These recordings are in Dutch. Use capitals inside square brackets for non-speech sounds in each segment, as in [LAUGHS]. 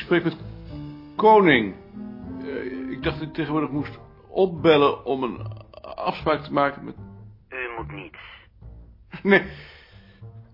spreekt met Koning. Eh, ik dacht dat ik tegenwoordig moest opbellen om een afspraak te maken met... U moet niets. [LAUGHS] Nee,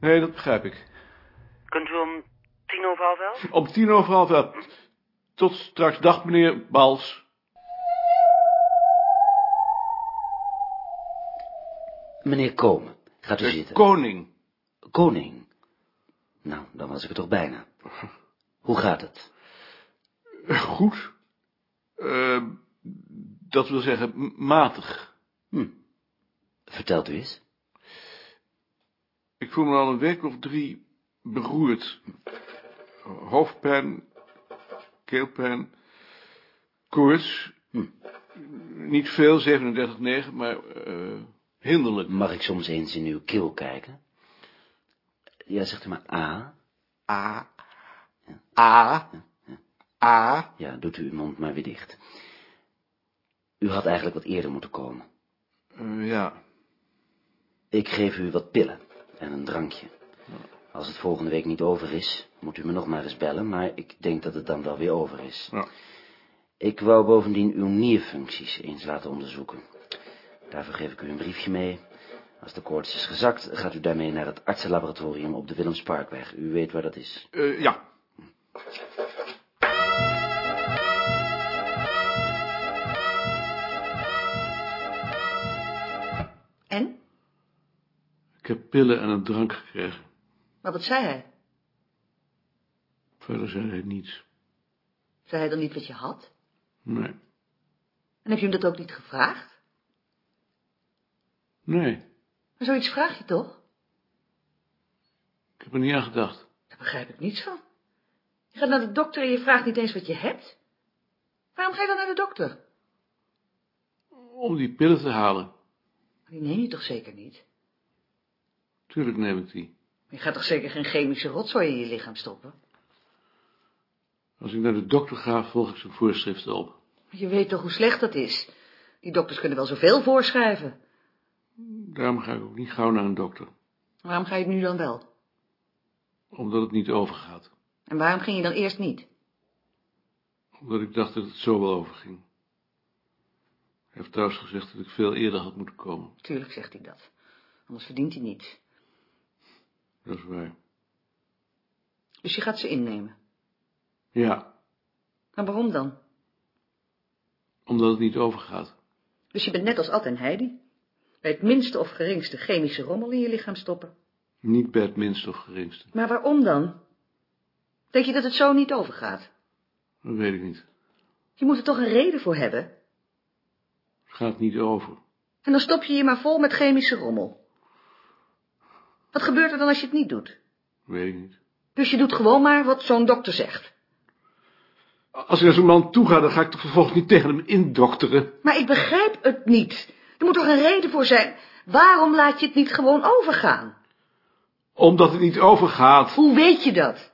nee, dat begrijp ik. Kunt u om tien over half elf? Om tien over half elf. Tot straks. Dag, meneer Bals. Meneer Komen, gaat u De zitten. Koning. Koning. Nou, dan was ik er toch bijna. Hoe gaat het? Goed. Eh, dat wil zeggen, matig. Hm. Vertelt u eens. Ik voel me al een week of drie beroerd. Hoofdpijn, keelpijn, koorts. Hm. Niet veel, 37,9, maar eh, hinderlijk. Mag ik soms eens in uw keel kijken? Ja, zegt u maar A. A. A. A. Ja, doet u uw mond maar weer dicht. U had eigenlijk wat eerder moeten komen. Eh, ja. Ik geef u wat pillen en een drankje. Als het volgende week niet over is, moet u me nog maar eens bellen, maar ik denk dat het dan wel weer over is. ja. Ik wou bovendien uw nierfuncties eens laten onderzoeken. Daarvoor geef ik u een briefje mee. Als de koorts is gezakt, gaat u daarmee naar het artsenlaboratorium op de Willemsparkweg. U weet waar dat is. Eh, ja. Heb pillen en een drank gekregen. Maar wat zei hij? Verder zei hij niets. Zei hij dan niet wat je had? Nee. En heb je hem dat ook niet gevraagd? Nee. Maar zoiets vraag je toch? Ik heb er niet aan gedacht. Daar begrijp ik niets van. Je gaat naar de dokter en je vraagt niet eens wat je hebt. Waarom ga je dan naar de dokter? Om die pillen te halen. Die neem je toch zeker niet? Tuurlijk neem ik die. Je gaat toch zeker geen chemische rotzooi in je lichaam stoppen? Als ik naar de dokter ga, volg ik zijn voorschriften op. Je weet toch hoe slecht dat is? Die dokters kunnen wel zoveel voorschrijven. Daarom ga ik ook niet gauw naar een dokter. Waarom ga je nu dan wel? Omdat het niet overgaat. En waarom ging je dan eerst niet? Omdat ik dacht dat het zo wel overging. Hij heeft trouwens gezegd dat ik veel eerder had moeten komen. Tuurlijk zegt hij dat. Anders verdient hij niets. Dat is waar. Dus je gaat ze innemen. Ja, Maar waarom dan? omdat het niet overgaat. Dus je bent net als Ad en Heidi. Bij het minste of geringste chemische rommel in je lichaam stoppen. Niet bij het minste of geringste. Maar waarom dan? Denk je dat het zo niet overgaat? Dat weet ik niet. Je moet er toch een reden voor hebben? Het gaat niet over. En dan stop je je maar vol met chemische rommel. Wat gebeurt er dan als je het niet doet? Weet ik niet. Dus je doet gewoon maar wat zo'n dokter zegt. Als ik naar zo'n man toe ga, dan ga ik toch vervolgens niet tegen hem indokteren. Maar ik begrijp het niet. Er moet toch een reden voor zijn. Waarom laat je het niet gewoon overgaan? Omdat het niet overgaat. Hoe weet je dat?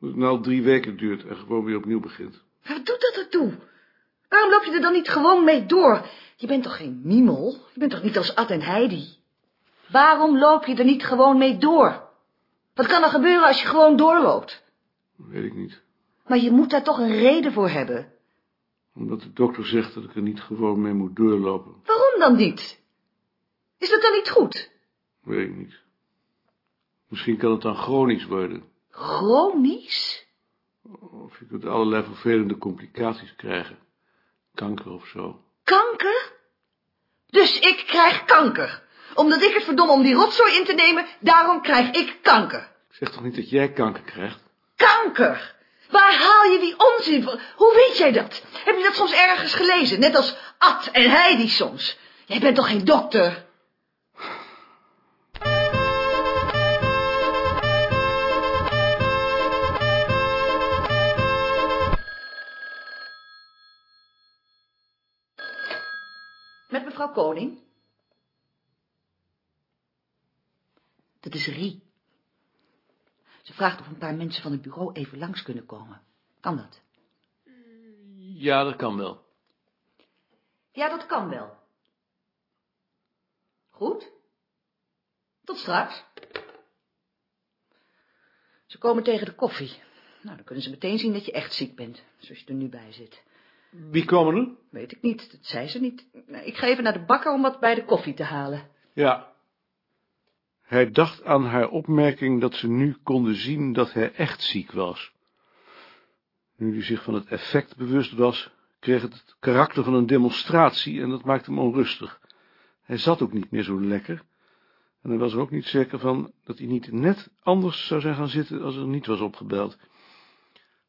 Dat het nou drie weken duurt en gewoon weer opnieuw begint. Maar wat doet dat ertoe? Waarom loop je er dan niet gewoon mee door? Je bent toch geen miemel? Je bent toch niet als Ad en Heidi? Waarom loop je er niet gewoon mee door? Wat kan er gebeuren als je gewoon doorloopt? Weet ik niet. Maar je moet daar toch een reden voor hebben. Omdat de dokter zegt dat ik er niet gewoon mee moet doorlopen. Waarom dan niet? Is dat dan niet goed? Weet ik niet. Misschien kan het dan chronisch worden. Chronisch? Of je kunt allerlei vervelende complicaties krijgen. Kanker of zo. Kanker? Dus ik krijg kanker. Omdat ik het verdomme om die rotzooi in te nemen, daarom krijg ik kanker. Ik zeg toch niet dat jij kanker krijgt? Kanker! Waar haal je die onzin van? Hoe weet jij dat? Heb je dat soms ergens gelezen? Net als Ad en Heidi soms. Jij bent toch geen dokter? Met mevrouw Koning? Dat is Rie. Ze vraagt of een paar mensen van het bureau even langs kunnen komen. Kan dat? Ja, dat kan wel. Ja, dat kan wel. Goed. Tot straks. Ze komen tegen de koffie. Nou, dan kunnen ze meteen zien dat je echt ziek bent, zoals je er nu bij zit. Wie komen er? Weet ik niet, dat zei ze niet. Ik ga even naar de bakker om wat bij de koffie te halen. Ja. Hij dacht aan haar opmerking dat ze nu konden zien dat hij echt ziek was. Nu hij zich van het effect bewust was, kreeg het het karakter van een demonstratie en dat maakte hem onrustig. Hij zat ook niet meer zo lekker en hij was er ook niet zeker van dat hij niet net anders zou zijn gaan zitten als er niet was opgebeld.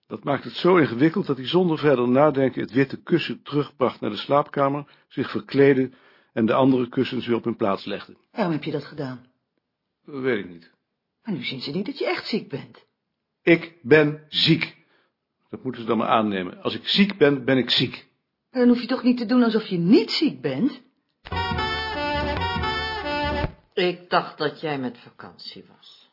Dat maakte het zo ingewikkeld dat hij zonder verder nadenken het witte kussen terugbracht naar de slaapkamer, zich verkleedde en de andere kussens weer op hun plaats legde. Waarom heb je dat gedaan? Dat weet ik niet. Maar nu zien ze niet dat je echt ziek bent. Ik ben ziek. Dat moeten ze dan maar aannemen. Als ik ziek ben, ben ik ziek. Maar dan hoef je toch niet te doen alsof je niet ziek bent? Ik dacht dat jij met vakantie was.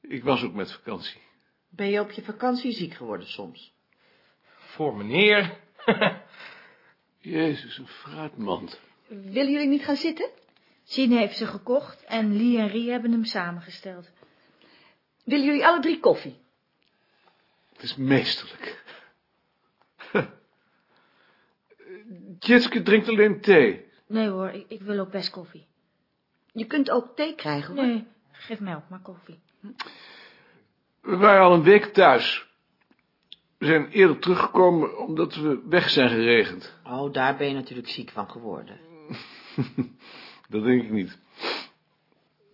Ik was ook met vakantie. Ben je op je vakantie ziek geworden soms? Voor meneer. [LAUGHS] Jezus, een fruitmand. Willen jullie niet gaan zitten? Sine heeft ze gekocht en Lee en Rie hebben hem samengesteld. Willen jullie alle drie koffie? Het is meesterlijk. [LAUGHS] Tjitske drinkt alleen thee. Nee hoor, ik, ik wil ook best koffie. Je kunt ook thee krijgen, hoor. Nee, geef mij ook maar koffie. We waren al een week thuis. We zijn eerder teruggekomen omdat we weg zijn geregend. Oh, daar ben je natuurlijk ziek van geworden. [LAUGHS] Dat denk ik niet.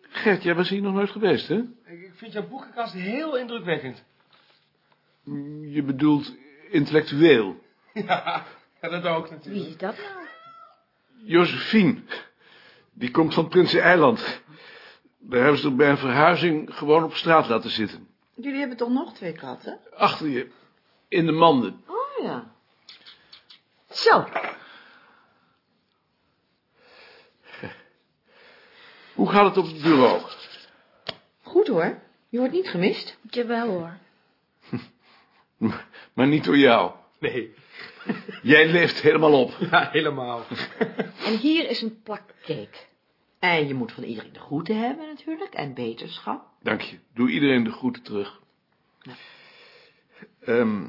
Gert, jij was hier nog nooit geweest, hè? Ik vind jouw boekenkast heel indrukwekkend. Je bedoelt intellectueel. [LAUGHS] Ja, dat ook Wie natuurlijk. is dat nou? Josephine. Die komt van Prinsen-Eiland. Daar hebben ze bij een verhuizing gewoon op straat laten zitten. Jullie hebben toch nog twee katten? Achter je. In de manden. Oh ja. Zo, Hoe gaat het op het bureau? Goed hoor. Je wordt niet gemist. Jawel hoor. [LAUGHS] Maar niet door jou. Nee, [LAUGHS] Jij leeft helemaal op. ja, helemaal. [LAUGHS] en hier is een plak cake. En je moet van iedereen de groeten hebben natuurlijk. En beterschap. Dank je. Doe iedereen de groeten terug. Ehm,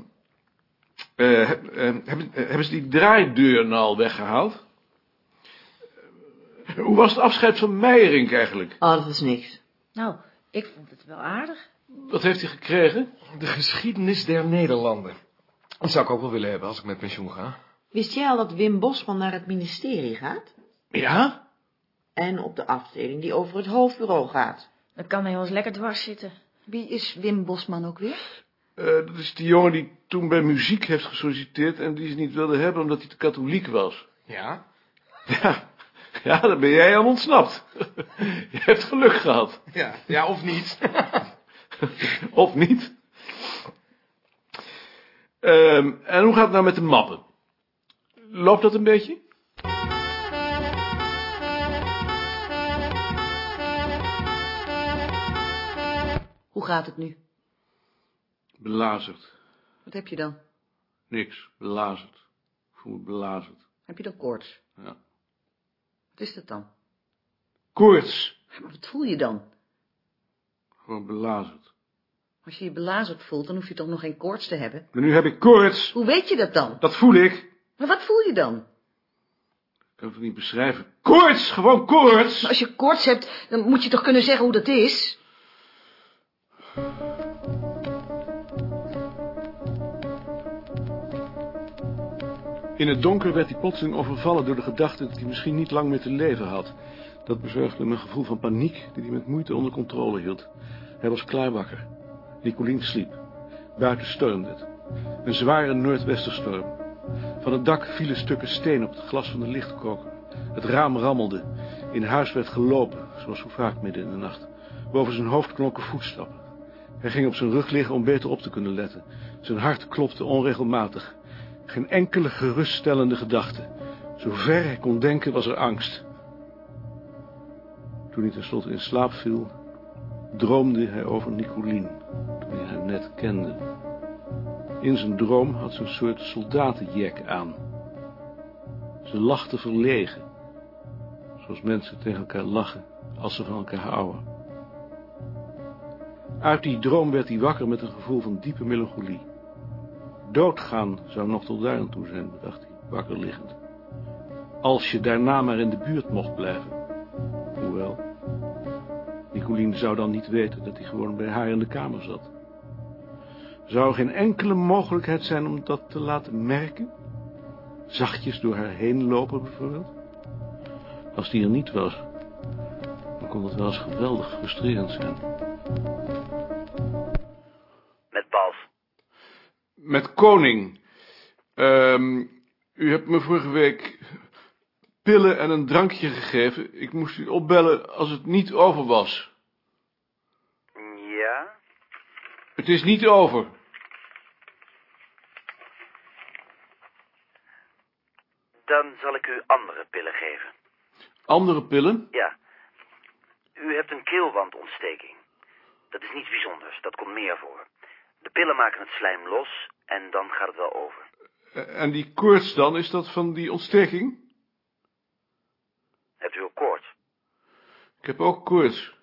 eh, heb- eh, hebben, eh, hebben ze die draaideur nou al weggehaald? Hoe was het afscheid van Meijerink eigenlijk? Oh, dat is niks. Nou, ik vond het wel aardig. Wat heeft hij gekregen? De geschiedenis der Nederlanden. Dat zou ik ook wel willen hebben als ik met pensioen ga. Wist jij al dat Wim Bosman naar het ministerie gaat? Ja? En op de afdeling die over het hoofdbureau gaat? Dan kan hij ons lekker dwars zitten. Wie is Wim Bosman ook weer? Eh, dat is die jongen die toen bij muziek heeft gesolliciteerd en die ze niet wilde hebben omdat hij te katholiek was. Ja? Ja, [LAUGHS] ja daar ben jij aan ontsnapt. [LAUGHS] Je hebt geluk gehad. Ja, ja of niet? [LAUGHS] Of niet? Ehm, en hoe gaat het nou met de mappen? Loopt dat een beetje? Hoe gaat het nu? Belazerd. Wat heb je dan? Niks. Belazerd. Ik voel me belazerd. Heb je dan koorts? Ja. Wat is dat dan? Koorts. Maar wat voel je dan? Gewoon belazerd. Als je je belazerd voelt, dan hoef je toch nog geen koorts te hebben? Maar nu heb ik koorts. Hoe weet je dat dan? Dat voel ik. Maar wat voel je dan? Ik kan het niet beschrijven. Koorts! Gewoon koorts! Maar als je koorts hebt, dan moet je toch kunnen zeggen hoe dat is? In het donker werd hij plotseling overvallen door de gedachte dat hij misschien niet lang meer te leven had. Dat bezorgde hem een gevoel van paniek die hij met moeite onder controle hield. Hij was klaar wakker. Nicolien sliep. Buiten stormde het. Een zware noordwesterstorm. Van het dak vielen stukken steen op het glas van de lichtkoker. Het raam rammelde. In huis werd gelopen, zoals zo vaak midden in de nacht. Boven zijn hoofd klonken voetstappen. Hij ging op zijn rug liggen om beter op te kunnen letten. Zijn hart klopte onregelmatig. Geen enkele geruststellende gedachte. Zover hij kon denken was er angst. Toen hij tenslotte in slaap viel, droomde hij over Nicolien, toen hij net kende. In zijn droom had ze een soort soldatenjek aan. Ze lachte verlegen, zoals mensen tegen elkaar lachen als ze van elkaar houden. Uit die droom werd hij wakker met een gevoel van diepe melancholie. Doodgaan zou nog tot daar aan toe zijn, dacht hij, wakker liggend. Als je daarna maar in de buurt mocht blijven. Hoewel, Nicolien zou dan niet weten dat hij gewoon bij haar in de kamer zat. Zou geen enkele mogelijkheid zijn om dat te laten merken? Zachtjes door haar heen lopen bijvoorbeeld? Als die er niet was, dan kon het wel eens geweldig frustrerend zijn. Met Koning. Ehm, u hebt me vorige week pillen en een drankje gegeven. Ik moest u opbellen als het niet over was. Ja? Het is niet over. Dan zal ik u andere pillen geven. Andere pillen? Ja. U hebt een keelwandontsteking. Dat is niets bijzonders, dat komt meer voor. De pillen maken het slijm los en dan gaat het wel over. Eh, En die koorts dan, is dat van die ontsteking? Hebt u ook koorts? Ik heb ook koorts.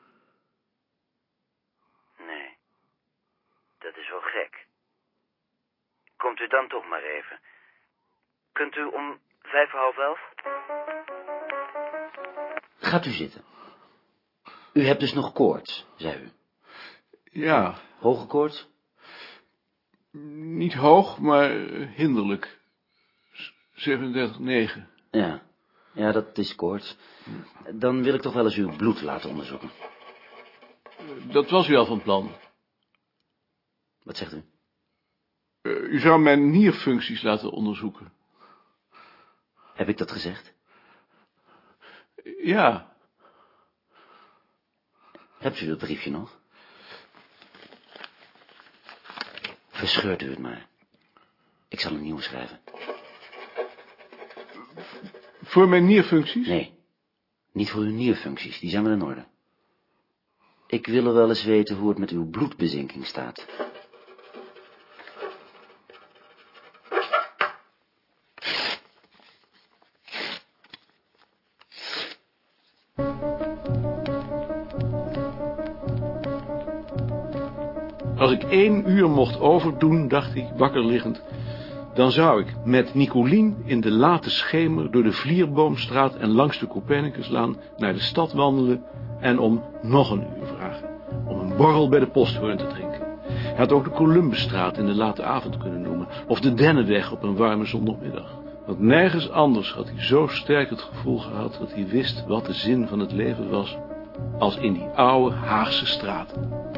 Nee. Dat is wel gek. Komt u dan toch maar even. Kunt u om vijf half elf? Gaat u zitten. U hebt dus nog koorts, zei u. Ja, Hoge koorts? Niet hoog, maar hinderlijk. S- 37,9. Ja. Ja, dat is koorts. Dan wil ik toch wel eens uw bloed laten onderzoeken. Dat was u al van plan. Wat zegt u? Eh, U zou mijn nierfuncties laten onderzoeken. Heb ik dat gezegd? Ja, Hebt u dat briefje nog? Verscheurt u het maar. Ik zal een nieuwe schrijven. voor mijn nierfuncties? Nee, niet voor uw nierfuncties, die zijn wel in orde. Ik wil wel eens weten hoe het met uw bloedbezinking staat. Als ik één uur mocht overdoen, dacht ik, wakker liggend, dan zou ik met Nicolien in de late schemer door de Vlierboomstraat en langs de Copernicuslaan naar de stad wandelen en om nog een uur vragen. Om een borrel bij de posthoorn te drinken. Hij had ook de Columbusstraat in de late avond kunnen noemen, of de Dennenweg op een warme zondagmiddag. Want nergens anders had hij zo sterk het gevoel gehad dat hij wist wat de zin van het leven was, als in die oude Haagse straten.